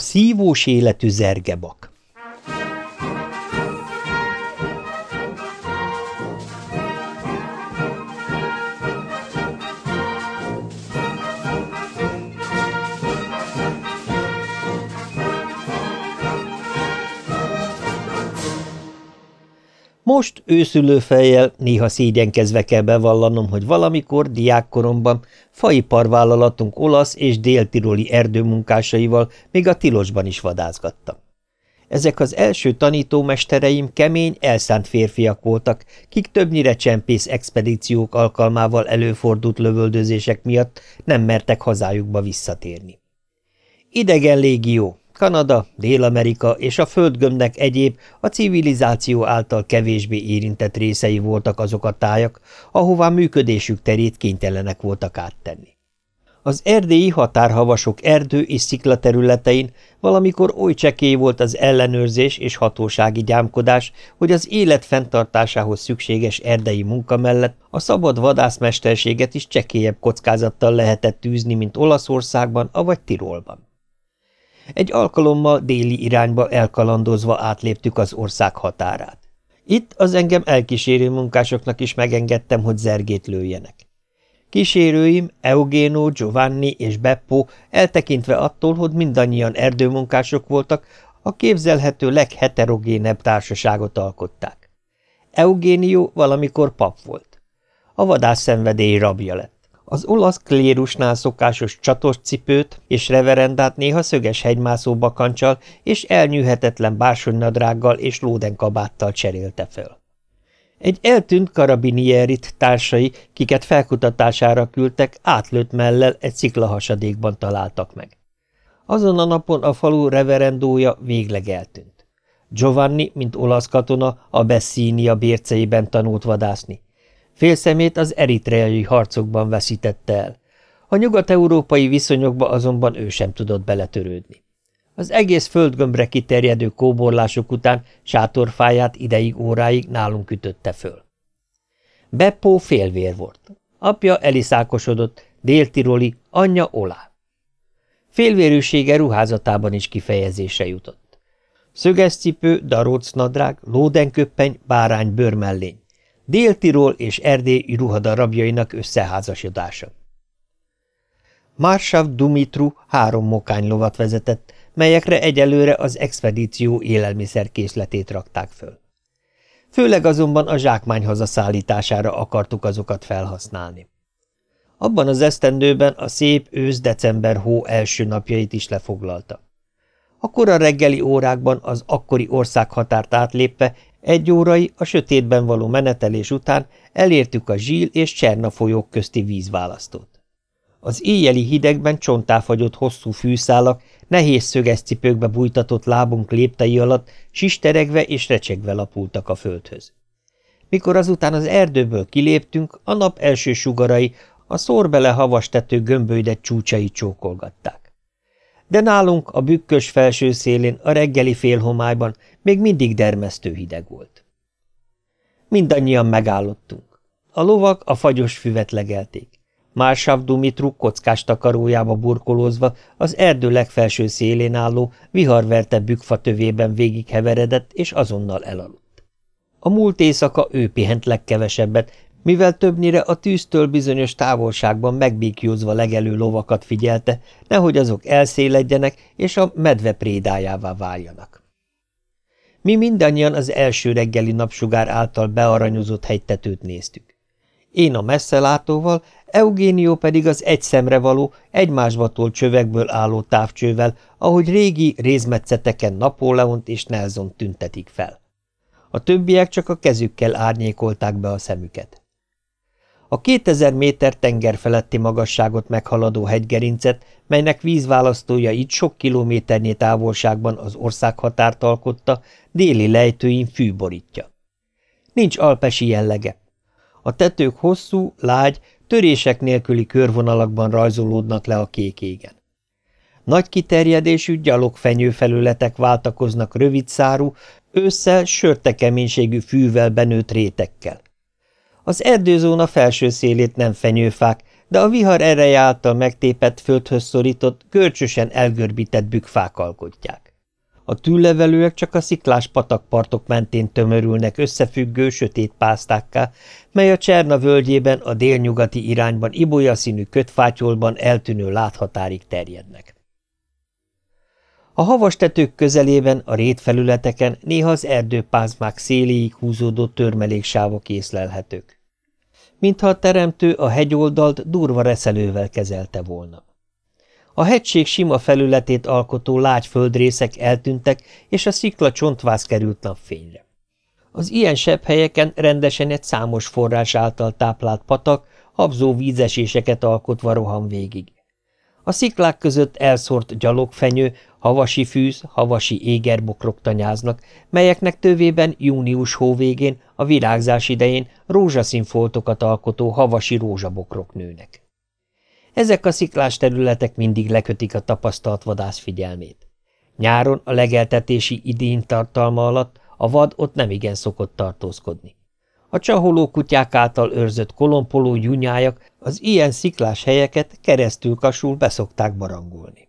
A szívós életű zergebak Most őszülő fejjel, néha szégyenkezve kell bevallanom, hogy valamikor, diákkoromban, faiparvállalatunk olasz és déltiroli erdőmunkásaival még a tilosban is vadászgattam. Ezek az első tanítómestereim kemény, elszánt férfiak voltak, kik többnyire csempész expedíciók alkalmával előfordult lövöldözések miatt nem mertek hazájukba visszatérni. Idegen légió, Kanada, Dél-Amerika és a földgömbnek egyéb, a civilizáció által kevésbé érintett részei voltak azok a tájak, ahová működésük terét kénytelenek voltak áttenni. Az erdélyi határhavasok erdő és sziklaterületein valamikor oly csekély volt az ellenőrzés és hatósági gyámkodás, hogy az élet fenntartásához szükséges erdei munka mellett a szabad vadászmesterséget is csekélyebb kockázattal lehetett tűzni, mint Olaszországban, avagy Tirolban. Egy alkalommal déli irányba elkalandozva átléptük az ország határát. Itt az engem elkísérő munkásoknak is megengedtem, hogy zergét lőjenek. Kísérőim, Eugéno, Giovanni és Beppo eltekintve attól, hogy mindannyian erdőmunkások voltak, a képzelhető legheterogénebb társaságot alkották. Eugénió valamikor pap volt. A vadász szenvedély rabja lett. Az olasz klérusnál szokásos csatos cipőt és reverendát néha szöges hegymászó bakancsal és elnyűhetetlen bársonynadrággal és lódenkabáttal cserélte föl. Egy eltűnt karabinierit társai, kiket felkutatására küldtek, átlőtt mellel egy sziklahasadékban találtak meg. Azon a napon a falu reverendója végleg eltűnt. Giovanni, mint olasz katona, a Bessínia bérceiben tanult vadászni. Félszemét az eritreai harcokban veszítette el. A nyugat-európai viszonyokba azonban ő sem tudott beletörődni. Az egész földgömbre kiterjedő kóborlások után sátorfáját ideig óráig nálunk ütötte föl. Beppo félvér volt. Apja eliszákosodott, déltiroli, anyja olá. Félvérűsége ruházatában is kifejezésre jutott. Szöges cipő, darócnadrág, lódenköppeny, bárány bőrmellény. Dél-Tirol és Erdély ruhadarabjainak összeházasodása. Marsav Dumitru három mokány lovat vezetett, melyekre egyelőre az expedíció élelmiszerkészletét rakták föl. Főleg azonban a zsákmány hazaszállítására akartuk azokat felhasználni. Abban az esztendőben a szép ősz-december hó első napjait is lefoglalta. A reggeli órákban az akkori országhatárt átlépve egy órai, a sötétben való menetelés után elértük a Zsíl és Cserna folyók közti vízválasztót. Az éjjeli hidegben csontáfagyott hosszú fűszálak, nehéz szöges cipőkbe bújtatott lábunk léptei alatt sisteregve és recsegve lapultak a földhöz. Mikor azután az erdőből kiléptünk, a nap első sugarai a szórbele havas tető csúcsai csókolgatták de nálunk a bükkös felső szélén a reggeli félhomályban még mindig dermesztő hideg volt. Mindannyian megállottunk. A lovak a fagyos füvet legelték. Mársav Dumitru kockás takarójába burkolózva az erdő legfelső szélén álló, viharverte bükfa tövében végigheveredett, és azonnal elaludt. A múlt éjszaka ő pihent legkevesebbet, mivel többnyire a tűztől bizonyos távolságban megbékjózva legelő lovakat figyelte, nehogy azok elszéledjenek és a medve prédájává váljanak. Mi mindannyian az első reggeli napsugár által bearanyozott hegytetőt néztük. Én a messzelátóval, Eugénió pedig az egy szemre való, egymásba tolt csövekből álló távcsővel, ahogy régi rézmetszeteken Napóleont és Nelson tüntetik fel. A többiek csak a kezükkel árnyékolták be a szemüket. A 2000 méter tenger feletti magasságot meghaladó hegygerincet, melynek vízválasztója itt sok kilométernyi távolságban az országhatárt alkotta, déli lejtőin fű borítja. Nincs alpesi jellege. A tetők hosszú, lágy, törések nélküli körvonalakban rajzolódnak le a kék égen. Nagy kiterjedésű gyalogfenyőfelületek váltakoznak rövidszárú, ősszel sörte keménységű fűvel benőtt rétekkel. Az erdőzóna felső szélét nem fenyőfák, de a vihar ereje által megtépett földhöz szorított, görcsösen elgörbített bükfák alkotják. A tűlevelőek csak a sziklás patakpartok mentén tömörülnek összefüggő, sötét pásztákká, mely a Cserna völgyében a délnyugati irányban ibolya színű kötfátyolban eltűnő láthatárig terjednek. A havastetők közelében, a rétfelületeken néha az erdőpázmák széléig húzódó törmeléksávok észlelhetők. Mintha a teremtő a hegyoldalt durva reszelővel kezelte volna. A hegység sima felületét alkotó lágy földrészek eltűntek, és a szikla csontváz került napfényre. Az ilyen sebb helyeken rendesen egy számos forrás által táplált patak, habzó vízeséseket alkotva rohan végig. A sziklák között elszórt gyalogfenyő, havasi fűz, havasi égerbokrok tanyáznak, melyeknek tövében június hó végén, a virágzás idején rózsaszín foltokat alkotó havasi rózsabokrok nőnek. Ezek a sziklás területek mindig lekötik a tapasztalt vadász figyelmét. Nyáron a legeltetési idén tartalma alatt a vad ott nemigen szokott tartózkodni. A csaholó kutyák által őrzött kolompoló gyunyájak az ilyen sziklás helyeket keresztül kasul beszokták barangolni.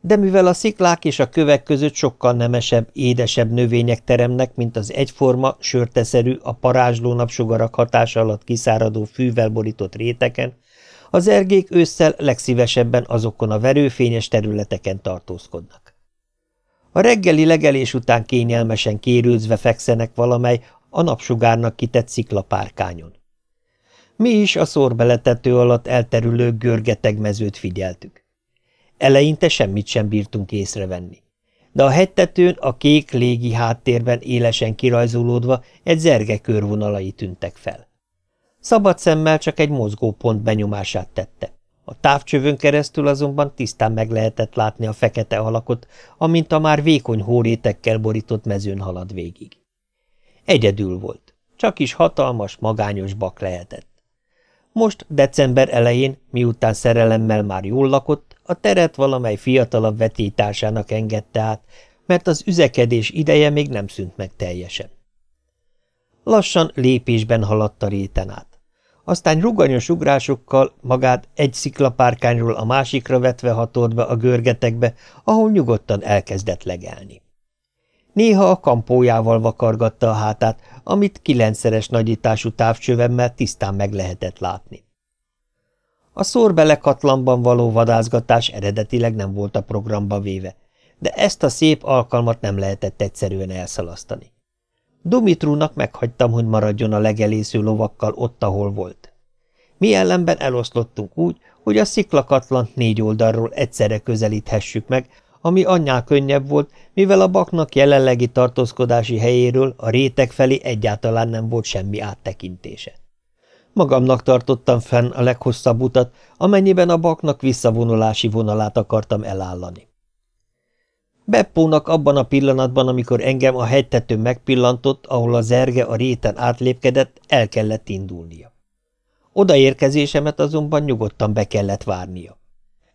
De mivel a sziklák és a kövek között sokkal nemesebb, édesebb növények teremnek, mint az egyforma, sörteszerű, a parázsló napsugarak hatása alatt kiszáradó fűvel borított réteken, az ergék ősszel legszívesebben azokon a verőfényes területeken tartózkodnak. A reggeli legelés után kényelmesen kérőzve fekszenek valamely a napsugárnak kitett sziklapárkányon. Mi is a szorbeletető alatt elterülő görgeteg mezőt figyeltük. Eleinte semmit sem bírtunk észrevenni. De a hegytetőn a kék légi háttérben élesen kirajzolódva egy zerge körvonalai tűntek fel. Szabad szemmel csak egy mozgó pont benyomását tette. A távcsövön keresztül azonban tisztán meg lehetett látni a fekete alakot, amint a már vékony hórétekkel borított mezőn halad végig. Egyedül volt, csak is hatalmas, magányos bak lehetett. Most, december elején, miután szerelemmel már jól lakott, a teret valamely fiatalabb vetétársának engedte át, mert az üzekedés ideje még nem szűnt meg teljesen. Lassan lépésben haladt a réten át. Aztán ruganyos ugrásokkal magát egy sziklapárkányról a másikra vetve hatolt be a görgetekbe, ahol nyugodtan elkezdett legelni. Néha a kampójával vakargatta a hátát, amit kilencszeres nagyítású távcsövemmel tisztán meg lehetett látni. A szórbele katlanban való vadászgatás eredetileg nem volt a programba véve, de ezt a szép alkalmat nem lehetett egyszerűen elszalasztani. Dumitrúnak meghagytam, hogy maradjon a legelésző lovakkal ott, ahol volt. Mi ellenben eloszlottunk úgy, hogy a sziklakatlan négy oldalról egyszerre közelíthessük meg, ami annál könnyebb volt, mivel a baknak jelenlegi tartózkodási helyéről a rétek felé egyáltalán nem volt semmi áttekintése. Magamnak tartottam fenn a leghosszabb utat, amennyiben a baknak visszavonulási vonalát akartam elállani. Beppónak abban a pillanatban, amikor engem a hegytető megpillantott, ahol a zerge a réten átlépkedett, el kellett indulnia. Odaérkezésemet azonban nyugodtan be kellett várnia.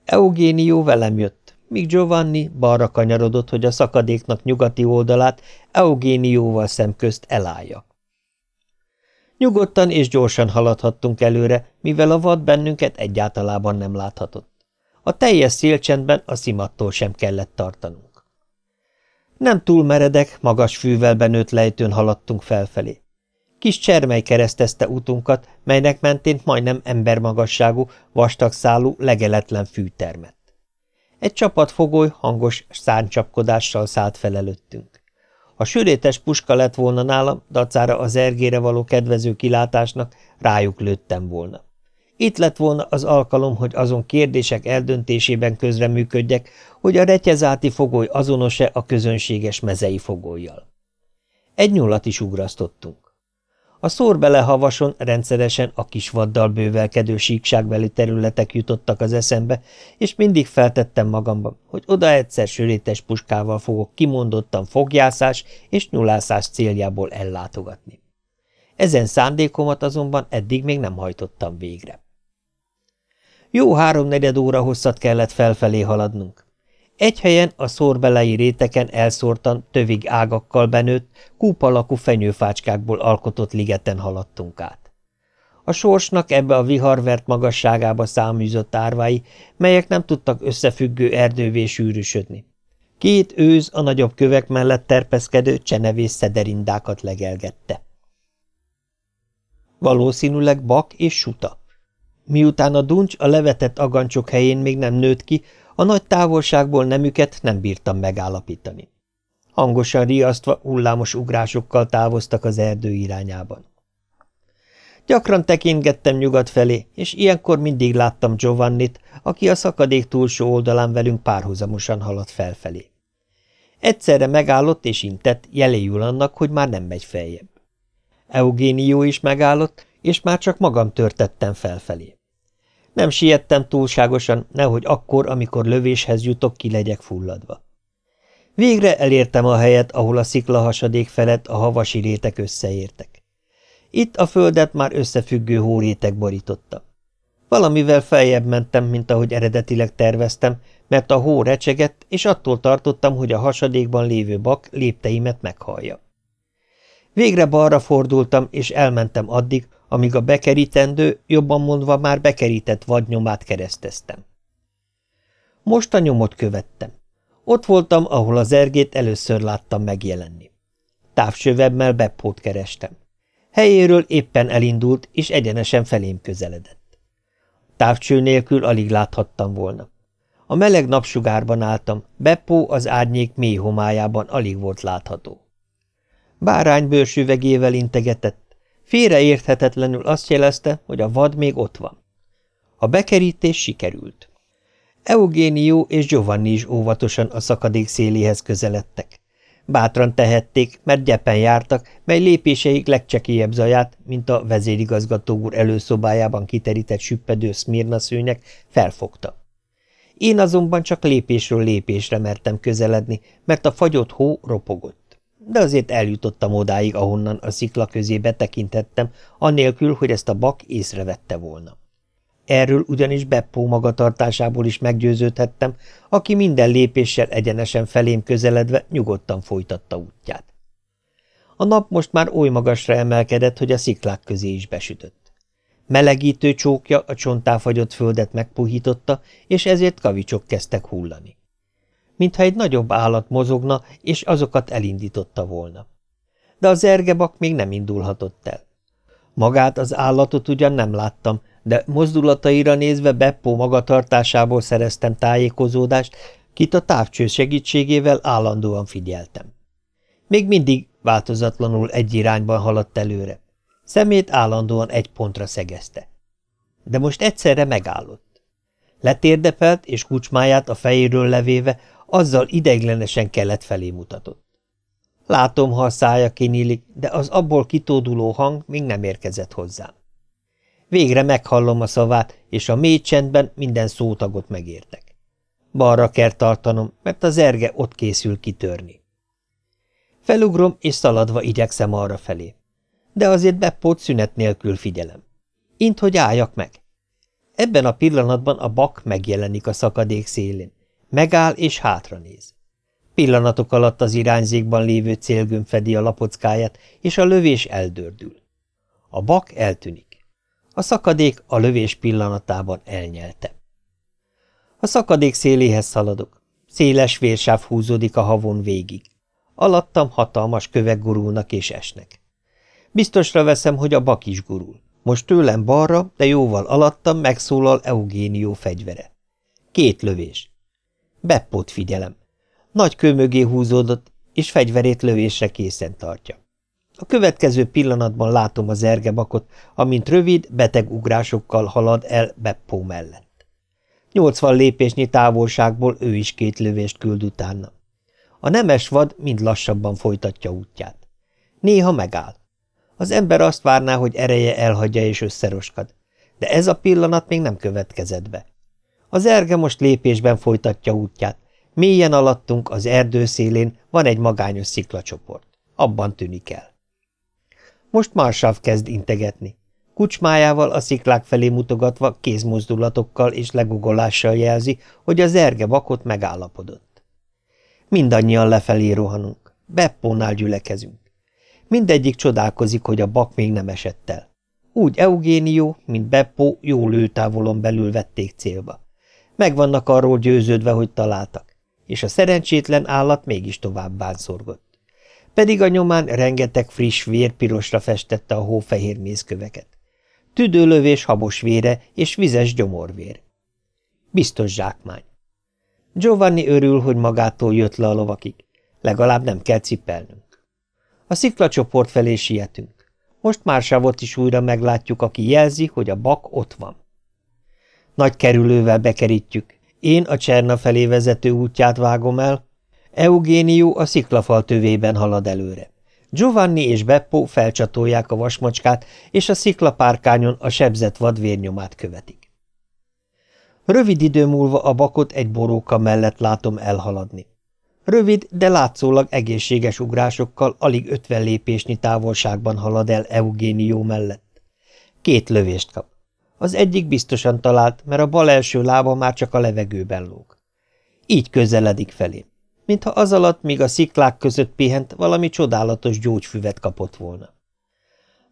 Eugénió velem jött, míg Giovanni balra kanyarodott, hogy a szakadéknak nyugati oldalát Eugénióval szemközt elállja. Nyugodtan és gyorsan haladhattunk előre, mivel a vad bennünket egyáltalában nem láthatott. A teljes szélcsendben a szimattól sem kellett tartanunk. Nem túl meredek, magas fűvel benőtt lejtőn haladtunk felfelé. Kis csermely keresztezte utunkat, melynek mentén majdnem embermagasságú, vastagszálú, legeletlen fű termett. Egy csapat fogoly hangos szárnycsapkodással szállt fel előttünk. Ha sörétes puska lett volna nálam, dacára az ergére való kedvező kilátásnak, rájuk lőttem volna. Itt lett volna az alkalom, hogy azon kérdések eldöntésében közreműködjek, hogy a retyezáti fogoly azonos-e a közönséges mezei fogolyjal. Egy nyulat is ugrasztottunk. A szórbele havason rendszeresen a kis vaddal bővelkedő síkságbeli területek jutottak az eszembe, és mindig feltettem magamban, hogy oda egyszer sörétes puskával fogok kimondottan fogjászás és nyulászás céljából ellátogatni. Ezen szándékomat azonban eddig még nem hajtottam végre. Jó háromnegyed óra hosszat kellett felfelé haladnunk. Egy helyen a szórbelei réteken elszórtan, tövig ágakkal benőtt, kúp alakú fenyőfácskákból alkotott ligeten haladtunk át. A sorsnak ebbe a viharvert magasságába száműzött árvái, melyek nem tudtak összefüggő erdővé sűrűsödni. Két őz a nagyobb kövek mellett terpeszkedő csenevész szederindákat legelgette. Valószínűleg bak és suta. Miután a duncs a levetett agancsok helyén még nem nőtt ki, a nagy távolságból nemüket nem bírtam megállapítani. Hangosan riasztva, hullámos ugrásokkal távoztak az erdő irányában. Gyakran tekintgettem nyugat felé, és ilyenkor mindig láttam Giovannit, aki a szakadék túlsó oldalán velünk párhuzamosan haladt felfelé. Egyszerre megállott és intett, jeléjül annak, hogy már nem megy feljebb. Eugénió is megállott, és már csak magam törtettem felfelé. Nem siettem túlságosan, nehogy akkor, amikor lövéshez jutok, ki legyek fulladva. Végre elértem a helyet, ahol a sziklahasadék felett a havasi rétek összeértek. Itt a földet már összefüggő hórétek borította. Valamivel feljebb mentem, mint ahogy eredetileg terveztem, mert a hó recsegett, és attól tartottam, hogy a hasadékban lévő bak lépteimet meghallja. Végre balra fordultam, és elmentem addig, amíg a bekerítendő, jobban mondva már bekerített vadnyomát kereszteztem. Most a nyomot követtem. Ott voltam, ahol az ergét először láttam megjelenni. Távsövemmel Beppót kerestem. Helyéről éppen elindult, és egyenesen felém közeledett. Távcső nélkül alig láthattam volna. A meleg napsugárban álltam, Beppó az árnyék mély homályában alig volt látható. Bárány bőrsüvegével integetett, félreérthetetlenül azt jelezte, hogy a vad még ott van. A bekerítés sikerült. Eugénió és Giovanni is óvatosan a szakadék széléhez közeledtek. Bátran tehették, mert gyepen jártak, mely lépéseik legcsekélyebb zaját, mint a vezérigazgató úr előszobájában kiterített süppedő szmirna szőnyek, felfogta. Én azonban csak lépésről lépésre mertem közeledni, mert a fagyott hó ropogott. De azért eljutottam odáig, ahonnan a szikla közé betekintettem, annélkül, hogy ezt a bak észrevette volna. Erről ugyanis Beppó magatartásából is meggyőződhettem, aki minden lépéssel egyenesen felém közeledve nyugodtan folytatta útját. A nap most már oly magasra emelkedett, hogy a sziklák közé is besütött. Melegítő csókja a csontáfagyott földet megpuhította, és ezért kavicsok kezdtek hullani. Mintha egy nagyobb állat mozogna, és azokat elindította volna. De az ergebak még nem indulhatott el. Magát az állatot ugyan nem láttam, de mozdulataira nézve Beppo magatartásából szereztem tájékozódást, kit a távcső segítségével állandóan figyeltem. Még mindig változatlanul egy irányban haladt előre. Szemét állandóan egy pontra szegezte. De most egyszerre megállott. Letérdepelt, és kucsmáját a fejéről levéve, azzal ideiglenesen kelet felé mutatott. Látom, ha a szája kinyílik, de az abból kitóduló hang még nem érkezett hozzám. Végre meghallom a szavát, és a mély csendben minden szótagot megértek. Balra kell tartanom, mert az erge ott készül kitörni. Felugrom, és szaladva igyekszem arra felé. De azért Beppót szünet nélkül figyelem. Int, hogy álljak meg. Ebben a pillanatban a bak megjelenik a szakadék szélén. Megáll és hátranéz. Pillanatok alatt az irányzékban lévő célgömb fedi a lapockáját, és a lövés eldördül. A bak eltűnik. A szakadék a lövés pillanatában elnyelte. A szakadék széléhez szaladok. Széles vérsáv húzódik a havon végig. Alattam hatalmas kövek gurulnak és esnek. Biztosra veszem, hogy a bak is gurul. Most tőlem balra, de jóval alattam megszólal Eugénió fegyvere. Két lövés. Beppót figyelem. Nagy kő mögé húzódott, és fegyverét lövésre készen tartja. A következő pillanatban látom az ergebakot, amint rövid, beteg ugrásokkal halad el Beppó mellett. Nyolcvan lépésnyi távolságból ő is két lövést küld utána. A nemes vad mind lassabban folytatja útját. Néha megáll. Az ember azt várná, hogy ereje elhagyja és összeroskad, de ez a pillanat még nem következett be. Az erge most lépésben folytatja útját. Mélyen alattunk, az erdő szélén van egy magányos sziklacsoport. Abban tűnik el. Most Marsav kezd integetni. Kucsmájával a sziklák felé mutogatva kézmozdulatokkal és legugolással jelzi, hogy az erge vakot megállapodott. Mindannyian lefelé rohanunk. Beppónál gyülekezünk. Mindegyik csodálkozik, hogy a bak még nem esett el. Úgy Eugénió, mint Beppo jó lőtávolon belül vették célba. Meg vannak arról győződve, hogy találtak, és a szerencsétlen állat mégis tovább bánszorgott. Pedig a nyomán rengeteg friss vér pirosra festette a hófehér mézköveket. Tüdőlövés habos vére és vizes gyomorvér. Biztos zsákmány. Giovanni örül, hogy magától jött le a lovakig. Legalább nem kell cipelnünk. A sziklacsoport felé sietünk. Most Mársávot is újra meglátjuk, aki jelzi, hogy a bak ott van. Nagy kerülővel bekerítjük. Én a Cserna felé vezető útját vágom el, Eugénió a sziklafal tövében halad előre. Giovanni és Beppo felcsatolják a vasmacskát, és a sziklapárkányon a sebzett vadvérnyomát követik. Rövid idő múlva a bakot egy boróka mellett látom elhaladni. Rövid, de látszólag egészséges ugrásokkal alig ötven lépésnyi távolságban halad el Eugénió mellett. Két lövést kap. Az egyik biztosan talált, mert a bal első lába már csak a levegőben lóg. Így közeledik felém, mintha az alatt, míg a sziklák között pihent, valami csodálatos gyógyfüvet kapott volna.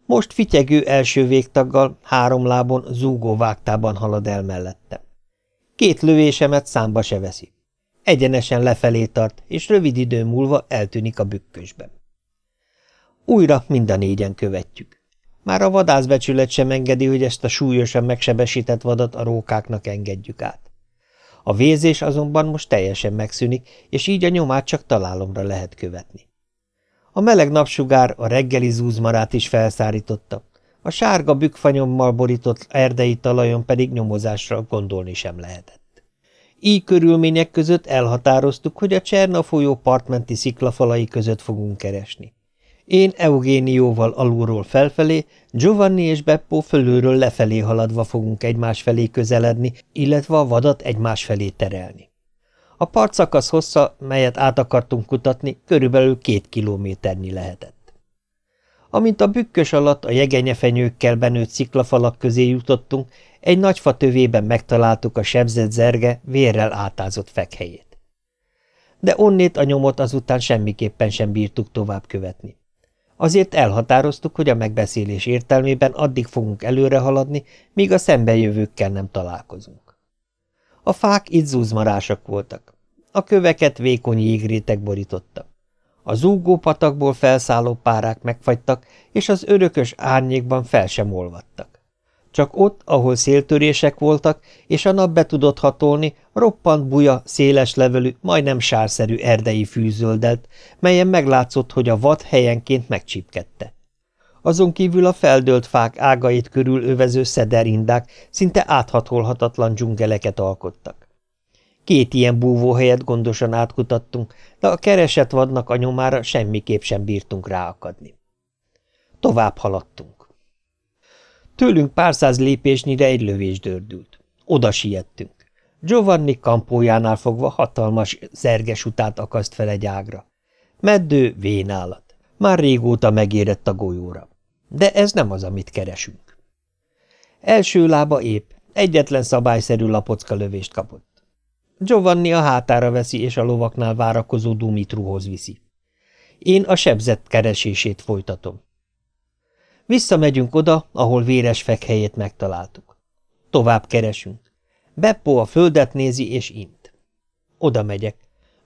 Most fityegő első végtaggal, három lábon zúgó vágtában halad el mellettem. Két lövésemet számba se veszi. Egyenesen lefelé tart, és rövid idő múlva eltűnik a bükkösben. Újra mind a négyen követjük. Már a vadászbecsület sem engedi, hogy ezt a súlyosan megsebesített vadat a rókáknak engedjük át. A vézés azonban most teljesen megszűnik, és így a nyomát csak találomra lehet követni. A meleg napsugár a reggeli zúzmarát is felszárította, a sárga bükfanyommal borított erdei talajon pedig nyomozásra gondolni sem lehetett. Így körülmények között elhatároztuk, hogy a Cserna folyó partmenti sziklafalai között fogunk keresni. Én Eugénióval alulról felfelé, Giovanni és Beppo fölülről lefelé haladva fogunk egymás felé közeledni, illetve a vadat egymás felé terelni. A partszakasz hossza, melyet át akartunk kutatni, körülbelül két kilométernyi lehetett. Amint a bükkös alatt a jegenyefenyőkkel benőtt sziklafalak közé jutottunk, egy nagy fa tövében megtaláltuk a sebzett zerge vérrel átázott fekhelyét. De onnét a nyomot azután semmiképpen sem bírtuk tovább követni. Azért elhatároztuk, hogy a megbeszélés értelmében addig fogunk előre haladni, míg a szembejövőkkel nem találkozunk. A fák itt voltak. A köveket vékony jégrétek borította. A zúgó patakból felszálló párák megfagytak, és az örökös árnyékban fel sem olvadtak. Csak ott, ahol széltörések voltak, és a nap be tudott hatolni, roppant buja, széles levelű, majdnem sárszerű erdei fűzöldelt, melyen meglátszott, hogy a vad helyenként megcsípkedte. Azon kívül a feldölt fák ágait körül övező szederindák szinte áthatolhatatlan dzsungeleket alkottak. Két ilyen búvóhelyet gondosan átkutattunk, de a keresett vadnak a nyomára semmiképp sem bírtunk ráakadni. Tovább haladtunk. Tőlünk pár száz lépésnyire egy lövés dördült. Oda siettünk. Giovanni kampójánál fogva hatalmas zerges utát akaszt fel egy ágra. Meddő vénállat. Már régóta megérett a golyóra. De ez nem az, amit keresünk. Első lába épp, egyetlen szabályszerű lapocka lövést kapott. Giovanni a hátára veszi, és a lovaknál várakozó Dumitruhoz viszi. Én a sebzett keresését folytatom. Visszamegyünk oda, ahol véres fekhelyét megtaláltuk. Tovább keresünk. Beppo a földet nézi és int. Oda megyek.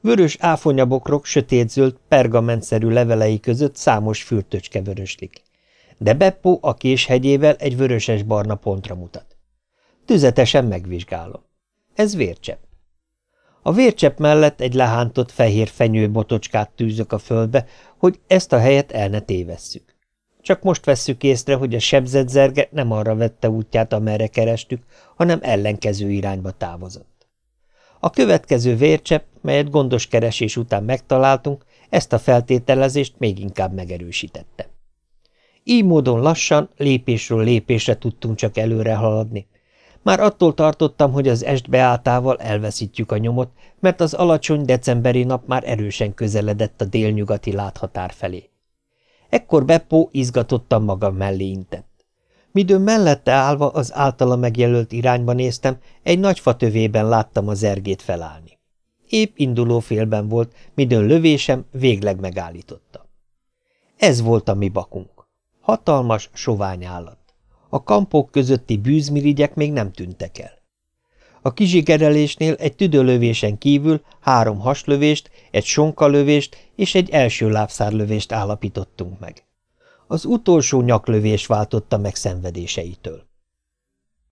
Vörös áfonyabokrok sötétzöld, pergamentszerű levelei között számos fürtöcske vöröslik. De Beppo a késhegyével egy vöröses-barna pontra mutat. Tüzetesen megvizsgálom. Ez vércsepp. A vércsepp mellett egy lehántott fehér fenyő botocskát tűzök a földbe, hogy ezt a helyet el ne tévesszük. Csak most vesszük észre, hogy a sebzett zerge nem arra vette útját, amerre kerestük, hanem ellenkező irányba távozott. A következő vércsepp, melyet gondos keresés után megtaláltunk, ezt a feltételezést még inkább megerősítette. Így módon lassan, lépésről lépésre tudtunk csak előre haladni. Már attól tartottam, hogy az est beáltával elveszítjük a nyomot, mert az alacsony decemberi nap már erősen közeledett a délnyugati láthatár felé. Ekkor Beppo izgatottan magam mellé intett. Midőn mellette állva az általa megjelölt irányba néztem, egy nagy fatövében láttam az ergét felállni. Épp induló félben volt, midőn lövésem végleg megállította. Ez volt a mi bakunk. Hatalmas, sovány állat. A kampok közötti bűzmirigyek még nem tűntek el. A kizsigerelésnél egy tüdőlövésen kívül három haslövést, egy sonkalövést és egy első lábszárlövést állapítottunk meg. Az utolsó nyaklövés váltotta meg szenvedéseitől.